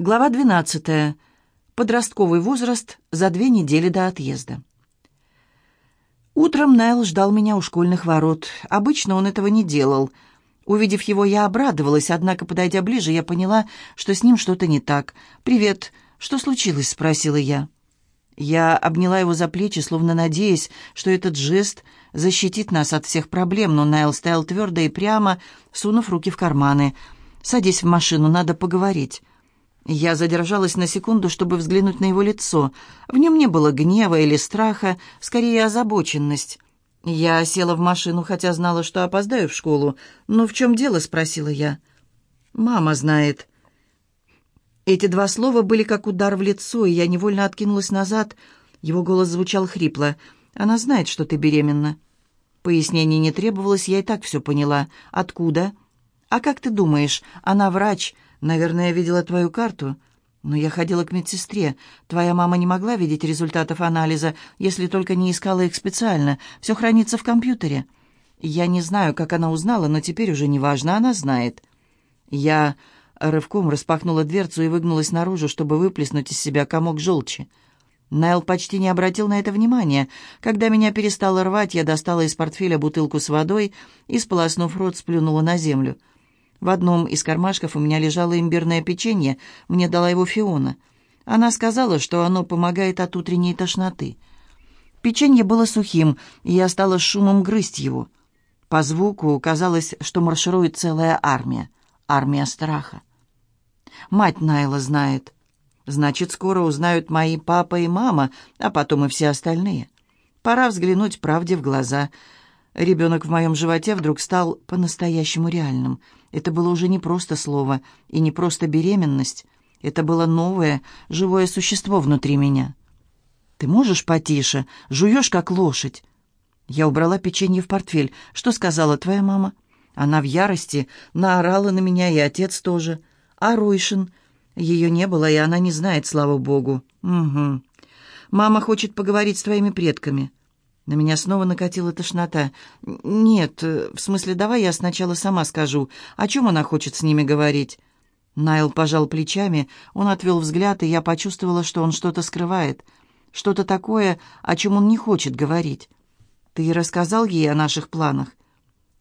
Глава 12. Подростковый возраст за две недели до отъезда. Утром Найл ждал меня у школьных ворот. Обычно он этого не делал. Увидев его, я обрадовалась, однако, подойдя ближе, я поняла, что с ним что-то не так. «Привет. Что случилось?» — спросила я. Я обняла его за плечи, словно надеясь, что этот жест защитит нас от всех проблем, но Найл стоял твердо и прямо, сунув руки в карманы. «Садись в машину, надо поговорить». Я задержалась на секунду, чтобы взглянуть на его лицо. В нем не было гнева или страха, скорее озабоченность. Я села в машину, хотя знала, что опоздаю в школу. «Ну, в чем дело?» — спросила я. «Мама знает». Эти два слова были как удар в лицо, и я невольно откинулась назад. Его голос звучал хрипло. «Она знает, что ты беременна». Пояснений не требовалось, я и так все поняла. «Откуда?» «А как ты думаешь, она врач?» Наверное, я видела твою карту. Но я ходила к медсестре. Твоя мама не могла видеть результатов анализа, если только не искала их специально. Все хранится в компьютере. Я не знаю, как она узнала, но теперь уже не важно, она знает. Я рывком распахнула дверцу и выгнулась наружу, чтобы выплеснуть из себя комок желчи. Найл почти не обратил на это внимания. Когда меня перестало рвать, я достала из портфеля бутылку с водой и, сполоснув рот, сплюнула на землю. В одном из кармашков у меня лежало имбирное печенье, мне дала его Фиона. Она сказала, что оно помогает от утренней тошноты. Печенье было сухим, и я стала шумом грызть его. По звуку казалось, что марширует целая армия. Армия страха. Мать Найла знает. Значит, скоро узнают мои папа и мама, а потом и все остальные. Пора взглянуть правде в глаза — Ребенок в моем животе вдруг стал по-настоящему реальным. Это было уже не просто слово и не просто беременность. Это было новое, живое существо внутри меня. «Ты можешь потише? Жуешь, как лошадь». Я убрала печенье в портфель. «Что сказала твоя мама?» Она в ярости, наорала на меня, и отец тоже. А Ройшин? Ее не было, и она не знает, слава богу. Угу. Мама хочет поговорить с твоими предками. На меня снова накатила тошнота. «Нет, в смысле, давай я сначала сама скажу, о чем она хочет с ними говорить». Найл пожал плечами, он отвел взгляд, и я почувствовала, что он что-то скрывает. Что-то такое, о чем он не хочет говорить. «Ты рассказал ей о наших планах?»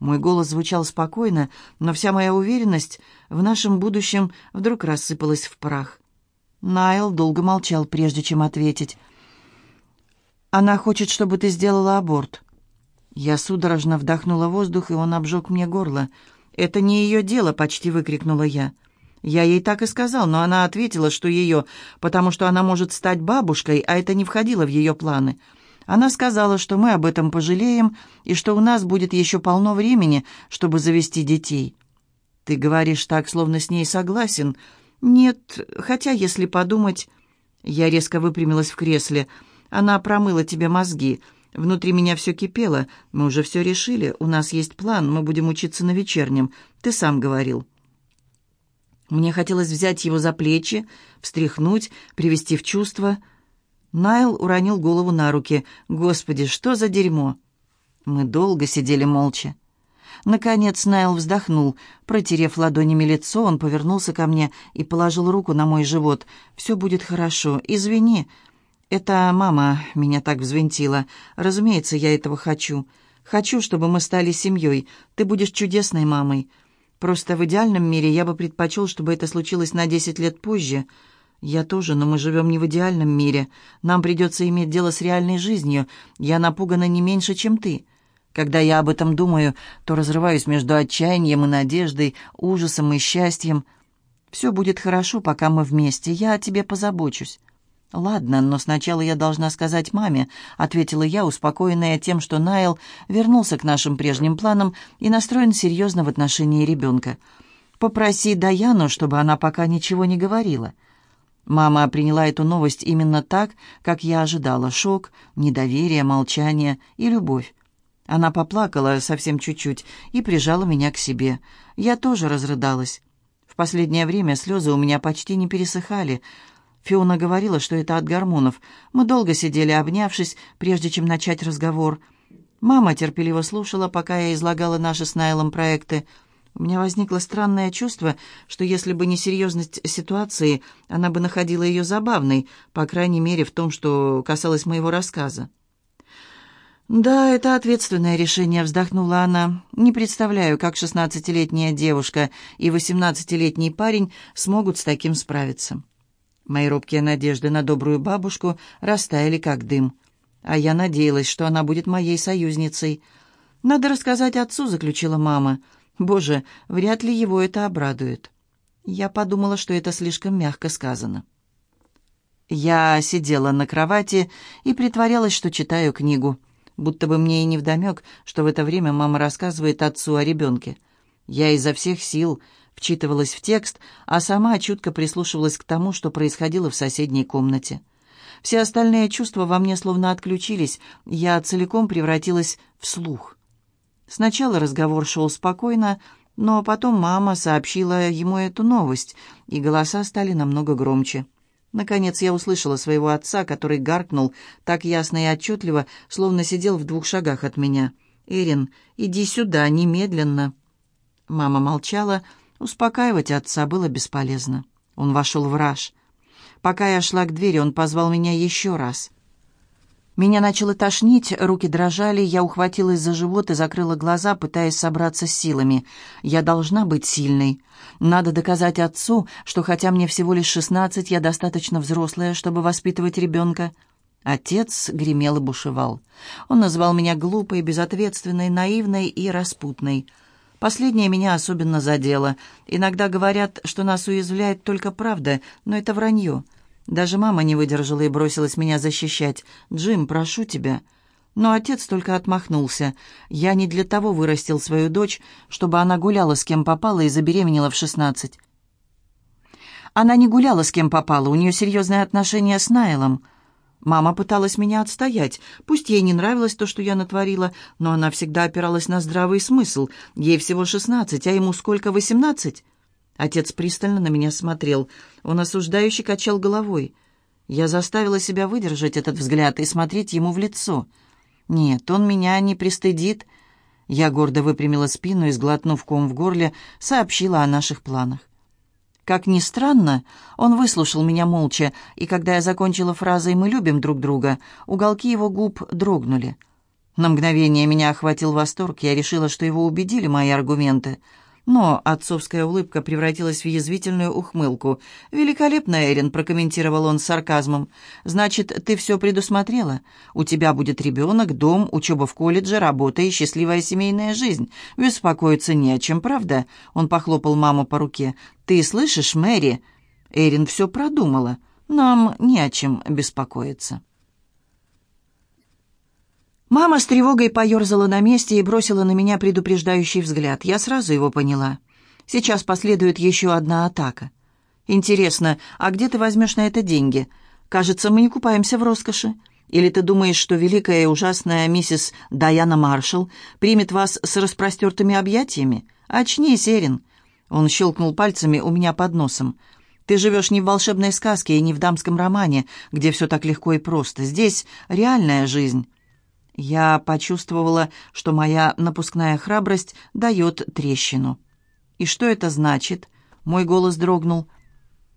Мой голос звучал спокойно, но вся моя уверенность в нашем будущем вдруг рассыпалась в прах. Найл долго молчал, прежде чем ответить. Она хочет, чтобы ты сделала аборт». Я судорожно вдохнула воздух, и он обжег мне горло. «Это не ее дело», — почти выкрикнула я. Я ей так и сказал, но она ответила, что ее, потому что она может стать бабушкой, а это не входило в ее планы. Она сказала, что мы об этом пожалеем и что у нас будет еще полно времени, чтобы завести детей. Ты говоришь так, словно с ней согласен. Нет, хотя, если подумать... Я резко выпрямилась в кресле — она промыла тебе мозги. Внутри меня все кипело. Мы уже все решили. У нас есть план. Мы будем учиться на вечернем. Ты сам говорил». Мне хотелось взять его за плечи, встряхнуть, привести в чувство. Найл уронил голову на руки. «Господи, что за дерьмо!» Мы долго сидели молча. Наконец Найл вздохнул. Протерев ладонями лицо, он повернулся ко мне и положил руку на мой живот. «Все будет хорошо. Извини. «Это мама меня так взвинтила. Разумеется, я этого хочу. Хочу, чтобы мы стали семьей. Ты будешь чудесной мамой. Просто в идеальном мире я бы предпочел, чтобы это случилось на десять лет позже. Я тоже, но мы живем не в идеальном мире. Нам придется иметь дело с реальной жизнью. Я напугана не меньше, чем ты». Когда я об этом думаю, то разрываюсь между отчаянием и надеждой, ужасом и счастьем. Все будет хорошо, пока мы вместе. Я о тебе позабочусь. «Ладно, но сначала я должна сказать маме», — ответила я, успокоенная тем, что Найл вернулся к нашим прежним планам и настроен серьезно в отношении ребенка. «Попроси Даяну, чтобы она пока ничего не говорила». Мама приняла эту новость именно так, как я ожидала. Шок, недоверие, молчание и любовь. Она поплакала совсем чуть-чуть и прижала меня к себе. Я тоже разрыдалась. В последнее время слезы у меня почти не пересыхали — Фиона говорила, что это от гормонов. Мы долго сидели, обнявшись, прежде чем начать разговор. Мама терпеливо слушала, пока я излагала наши с Найлом проекты. У меня возникло странное чувство, что если бы не серьезность ситуации, она бы находила ее забавной, по крайней мере в том, что касалось моего рассказа. «Да, это ответственное решение», — вздохнула она. «Не представляю, как шестнадцатилетняя девушка и восемнадцатилетний парень смогут с таким справиться». Мои робкие надежды на добрую бабушку растаяли как дым. А я надеялась, что она будет моей союзницей. «Надо рассказать отцу», — заключила мама. «Боже, вряд ли его это обрадует». Я подумала, что это слишком мягко сказано. Я сидела на кровати и притворялась, что читаю книгу будто бы мне и не вдомек, что в это время мама рассказывает отцу о ребенке. Я изо всех сил вчитывалась в текст, а сама чутко прислушивалась к тому, что происходило в соседней комнате. Все остальные чувства во мне словно отключились, я целиком превратилась в слух. Сначала разговор шел спокойно, но потом мама сообщила ему эту новость, и голоса стали намного громче. Наконец я услышала своего отца, который гаркнул так ясно и отчетливо, словно сидел в двух шагах от меня. «Эрин, иди сюда, немедленно!» Мама молчала. Успокаивать отца было бесполезно. Он вошел в раж. Пока я шла к двери, он позвал меня еще раз. Меня начало тошнить, руки дрожали, я ухватилась за живот и закрыла глаза, пытаясь собраться с силами. Я должна быть сильной. Надо доказать отцу, что хотя мне всего лишь шестнадцать, я достаточно взрослая, чтобы воспитывать ребенка. Отец гремел и бушевал. Он назвал меня глупой, безответственной, наивной и распутной. Последнее меня особенно задело. Иногда говорят, что нас уязвляет только правда, но это вранье. Даже мама не выдержала и бросилась меня защищать. «Джим, прошу тебя». Но отец только отмахнулся. «Я не для того вырастил свою дочь, чтобы она гуляла с кем попала и забеременела в шестнадцать». Она не гуляла с кем попала, у нее серьезные отношения с Найлом. Мама пыталась меня отстоять. Пусть ей не нравилось то, что я натворила, но она всегда опиралась на здравый смысл. Ей всего шестнадцать, а ему сколько, восемнадцать? Отец пристально на меня смотрел. Он осуждающе качал головой. Я заставила себя выдержать этот взгляд и смотреть ему в лицо. Нет, он меня не пристыдит. Я гордо выпрямила спину и, сглотнув ком в горле, сообщила о наших планах. Как ни странно, он выслушал меня молча, и когда я закончила фразой «мы любим друг друга», уголки его губ дрогнули. На мгновение меня охватил восторг, я решила, что его убедили мои аргументы — но отцовская улыбка превратилась в язвительную ухмылку. «Великолепно, Эрин», — прокомментировал он с сарказмом. «Значит, ты все предусмотрела? У тебя будет ребенок, дом, учеба в колледже, работа и счастливая семейная жизнь. Беспокоиться не о чем, правда?» Он похлопал маму по руке. «Ты слышишь, Мэри?» Эрин все продумала. «Нам не о чем беспокоиться». Мама с тревогой поерзала на месте и бросила на меня предупреждающий взгляд. Я сразу его поняла. Сейчас последует еще одна атака. «Интересно, а где ты возьмешь на это деньги? Кажется, мы не купаемся в роскоши. Или ты думаешь, что великая и ужасная миссис Даяна Маршалл примет вас с распростертыми объятиями? Очнись, Эрин!» Он щелкнул пальцами у меня под носом. «Ты живешь не в волшебной сказке и не в дамском романе, где все так легко и просто. Здесь реальная жизнь». Я почувствовала, что моя напускная храбрость дает трещину. «И что это значит?» Мой голос дрогнул.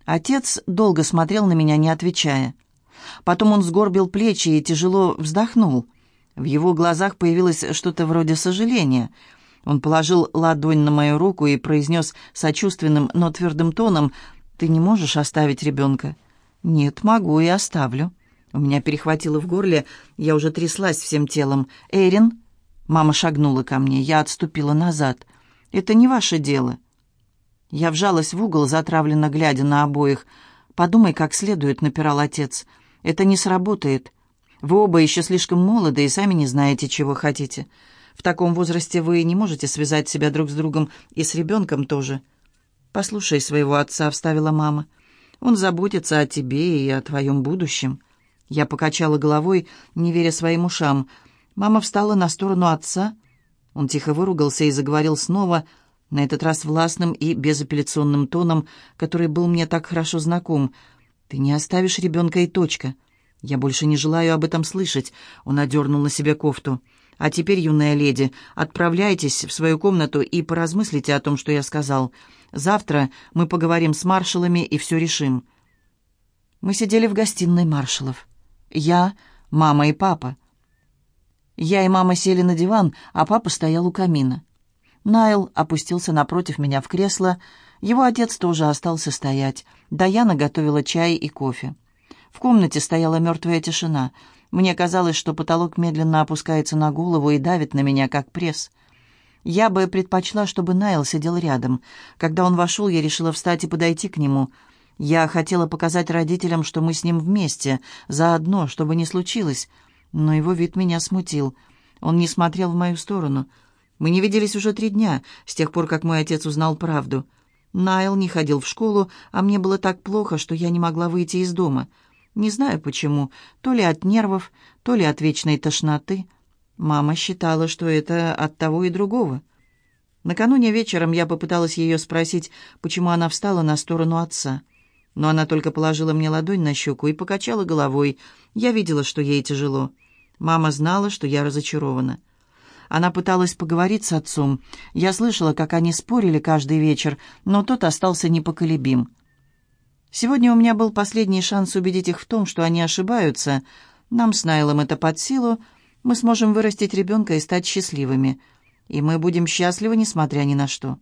Отец долго смотрел на меня, не отвечая. Потом он сгорбил плечи и тяжело вздохнул. В его глазах появилось что-то вроде сожаления. Он положил ладонь на мою руку и произнес сочувственным, но твердым тоном, «Ты не можешь оставить ребенка?» «Нет, могу и оставлю». У меня перехватило в горле, я уже тряслась всем телом. «Эрин?» Мама шагнула ко мне, я отступила назад. «Это не ваше дело». Я вжалась в угол, затравленно глядя на обоих. «Подумай, как следует», — напирал отец. «Это не сработает. Вы оба еще слишком молоды и сами не знаете, чего хотите. В таком возрасте вы не можете связать себя друг с другом и с ребенком тоже». «Послушай своего отца», — вставила мама. «Он заботится о тебе и о твоем будущем». Я покачала головой, не веря своим ушам. Мама встала на сторону отца. Он тихо выругался и заговорил снова, на этот раз властным и безапелляционным тоном, который был мне так хорошо знаком. «Ты не оставишь ребенка и точка. Я больше не желаю об этом слышать». Он одернул на себе кофту. А теперь, юная леди, отправляйтесь в свою комнату и поразмыслите о том, что я сказал. Завтра мы поговорим с маршалами и все решим». Мы сидели в гостиной маршалов. Я, мама и папа. Я и мама сели на диван, а папа стоял у камина. Найл опустился напротив меня в кресло. Его отец тоже остался стоять. Даяна готовила чай и кофе. В комнате стояла мертвая тишина. Мне казалось, что потолок медленно опускается на голову и давит на меня, как пресс. Я бы предпочла, чтобы Найл сидел рядом. Когда он вошел, я решила встать и подойти к нему. Я хотела показать родителям, что мы с ним вместе, заодно, чтобы не случилось но его вид меня смутил. Он не смотрел в мою сторону. Мы не виделись уже три дня, с тех пор, как мой отец узнал правду. Найл не ходил в школу, а мне было так плохо, что я не могла выйти из дома. Не знаю почему, то ли от нервов, то ли от вечной тошноты. Мама считала, что это от того и другого. Накануне вечером я попыталась ее спросить, почему она встала на сторону отца. Но она только положила мне ладонь на щеку и покачала головой. Я видела, что ей тяжело. Мама знала, что я разочарована. Она пыталась поговорить с отцом. Я слышала, как они спорили каждый вечер, но тот остался непоколебим. Сегодня у меня был последний шанс убедить их в том, что они ошибаются. Нам с Найлом это под силу. Мы сможем вырастить ребенка и стать счастливыми. И мы будем счастливы, несмотря ни на что.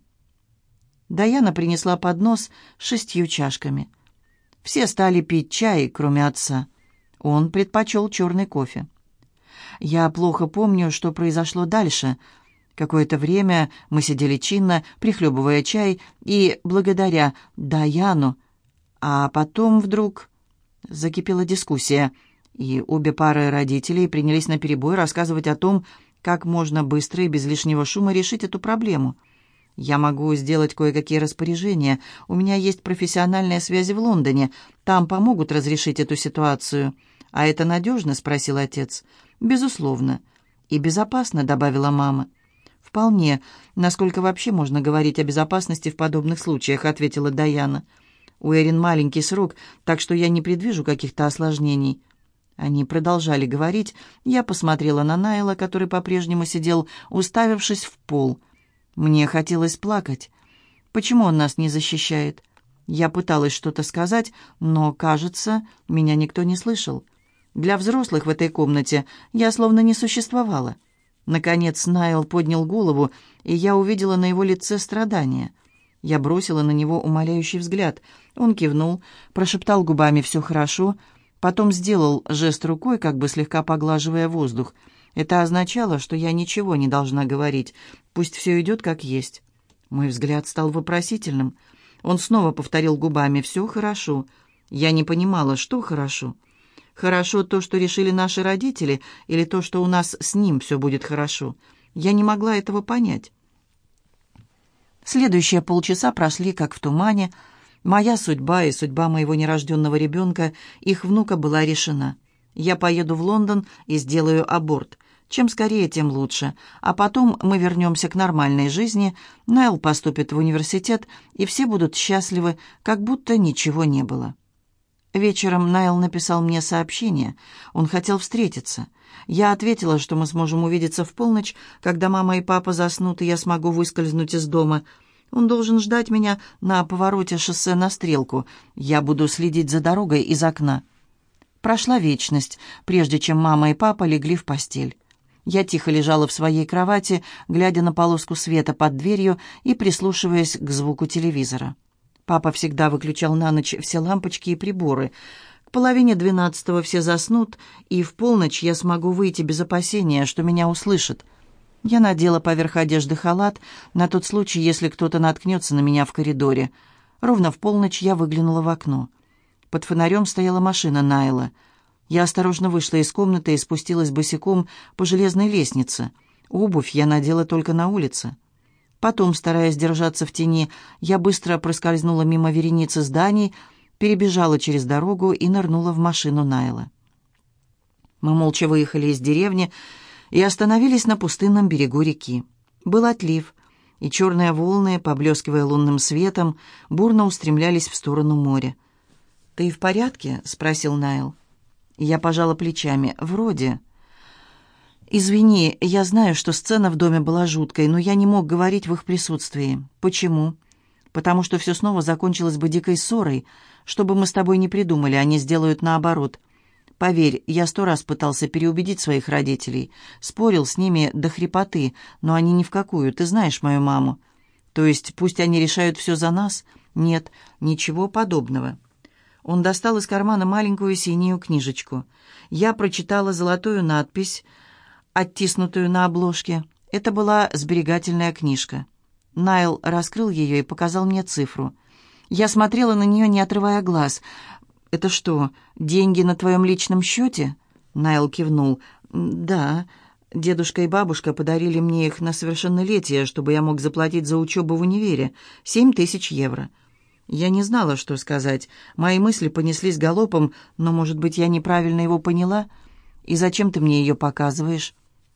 Даяна принесла поднос с шестью чашками. Все стали пить чай, кроме отца. Он предпочел черный кофе. Я плохо помню, что произошло дальше. Какое-то время мы сидели чинно, прихлебывая чай и благодаря Даяну. А потом вдруг закипела дискуссия, и обе пары родителей принялись наперебой рассказывать о том, как можно быстро и без лишнего шума решить эту проблему. «Я могу сделать кое-какие распоряжения. У меня есть профессиональные связи в Лондоне. Там помогут разрешить эту ситуацию». «А это надежно?» — спросил отец. «Безусловно». «И безопасно», — добавила мама. «Вполне. Насколько вообще можно говорить о безопасности в подобных случаях?» — ответила Даяна. «У Эрин маленький срок, так что я не предвижу каких-то осложнений». Они продолжали говорить. Я посмотрела на Найла, который по-прежнему сидел, уставившись в пол. Мне хотелось плакать. Почему он нас не защищает? Я пыталась что-то сказать, но, кажется, меня никто не слышал. Для взрослых в этой комнате я словно не существовала. Наконец Найл поднял голову, и я увидела на его лице страдание. Я бросила на него умоляющий взгляд. Он кивнул, прошептал губами «все хорошо», потом сделал жест рукой, как бы слегка поглаживая воздух. Это означало, что я ничего не должна говорить, пусть все идет как есть. Мой взгляд стал вопросительным. Он снова повторил губами «все хорошо». Я не понимала, что хорошо. Хорошо то, что решили наши родители, или то, что у нас с ним все будет хорошо? Я не могла этого понять. Следующие полчаса прошли как в тумане. Моя судьба и судьба моего нерожденного ребенка, их внука, была решена. Я поеду в Лондон и сделаю аборт. Чем скорее, тем лучше. А потом мы вернемся к нормальной жизни, Найл поступит в университет, и все будут счастливы, как будто ничего не было. Вечером Найл написал мне сообщение. Он хотел встретиться. Я ответила, что мы сможем увидеться в полночь, когда мама и папа заснут, и я смогу выскользнуть из дома. Он должен ждать меня на повороте шоссе на стрелку. Я буду следить за дорогой из окна. Прошла вечность, прежде чем мама и папа легли в постель. Я тихо лежала в своей кровати, глядя на полоску света под дверью и прислушиваясь к звуку телевизора. Папа всегда выключал на ночь все лампочки и приборы. К половине двенадцатого все заснут, и в полночь я смогу выйти без опасения, что меня услышат. Я надела поверх одежды халат на тот случай, если кто-то наткнется на меня в коридоре. Ровно в полночь я выглянула в окно. Под фонарем стояла машина Найла. Я осторожно вышла из комнаты и спустилась босиком по железной лестнице. Обувь я надела только на улице. Потом, стараясь держаться в тени, я быстро проскользнула мимо вереницы зданий, перебежала через дорогу и нырнула в машину Найла. Мы молча выехали из деревни и остановились на пустынном берегу реки. Был отлив, и черные волны, поблескивая лунным светом, бурно устремлялись в сторону моря. «Ты в порядке?» — спросил Найл. Я пожала плечами. «Вроде». «Извини, я знаю, что сцена в доме была жуткой, но я не мог говорить в их присутствии. Почему?» «Потому что все снова закончилось бы дикой ссорой. Что бы мы с тобой не придумали, они сделают наоборот. Поверь, я сто раз пытался переубедить своих родителей. Спорил с ними до хрипоты, но они ни в какую, ты знаешь мою маму. То есть пусть они решают все за нас? Нет, ничего подобного». Он достал из кармана маленькую синюю книжечку. Я прочитала золотую надпись, оттиснутую на обложке. Это была сберегательная книжка. Найл раскрыл ее и показал мне цифру. Я смотрела на нее, не отрывая глаз. «Это что, деньги на твоем личном счете?» Найл кивнул. «Да. Дедушка и бабушка подарили мне их на совершеннолетие, чтобы я мог заплатить за учебу в универе. Семь тысяч евро». Я не знала, что сказать. Мои мысли понеслись галопом, но, может быть, я неправильно его поняла? И зачем ты мне ее показываешь?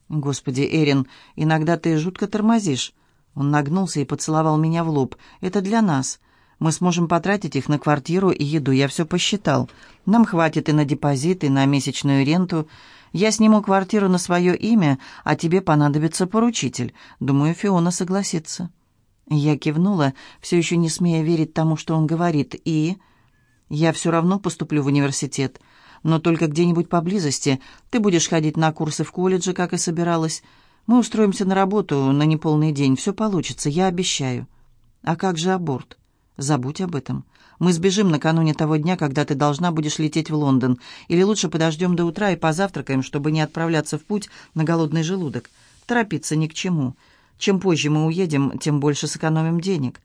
Господи, Эрин, иногда ты жутко тормозишь. Он нагнулся и поцеловал меня в лоб. Это для нас. Мы сможем потратить их на квартиру и еду, я все посчитал. Нам хватит и на депозит, и на месячную ренту. Я сниму квартиру на свое имя, а тебе понадобится поручитель. Думаю, Фиона согласится». Я кивнула, все еще не смея верить тому, что он говорит, и... «Я все равно поступлю в университет, но только где-нибудь поблизости. Ты будешь ходить на курсы в колледже, как и собиралась. Мы устроимся на работу на неполный день, все получится, я обещаю». «А как же аборт?» «Забудь об этом. Мы сбежим накануне того дня, когда ты должна будешь лететь в Лондон. Или лучше подождем до утра и позавтракаем, чтобы не отправляться в путь на голодный желудок. Торопиться ни к чему. Чем позже мы уедем, тем больше сэкономим денег».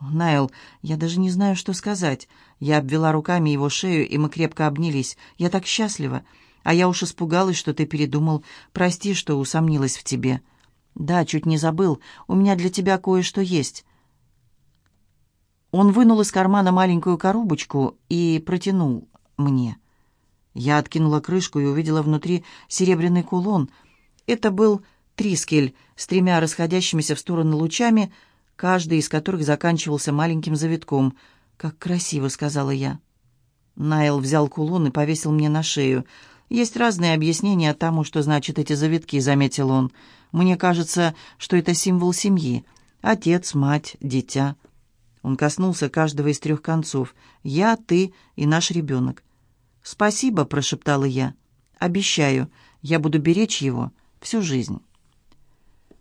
«Найл, я даже не знаю, что сказать». Я обвела руками его шею, и мы крепко обнялись. «Я так счастлива. А я уж испугалась, что ты передумал. Прости, что усомнилась в тебе». «Да, чуть не забыл. У меня для тебя кое-что есть». Он вынул из кармана маленькую коробочку и протянул мне. Я откинула крышку и увидела внутри серебряный кулон. Это был трискель с тремя расходящимися в стороны лучами, каждый из которых заканчивался маленьким завитком. «Как красиво», — сказала я. Найл взял кулон и повесил мне на шею. «Есть разные объяснения тому, что значат эти завитки», — заметил он. «Мне кажется, что это символ семьи. Отец, мать, дитя». Он коснулся каждого из трех концов. «Я, ты и наш ребенок». «Спасибо», — прошептала я. «Обещаю, я буду беречь его всю жизнь».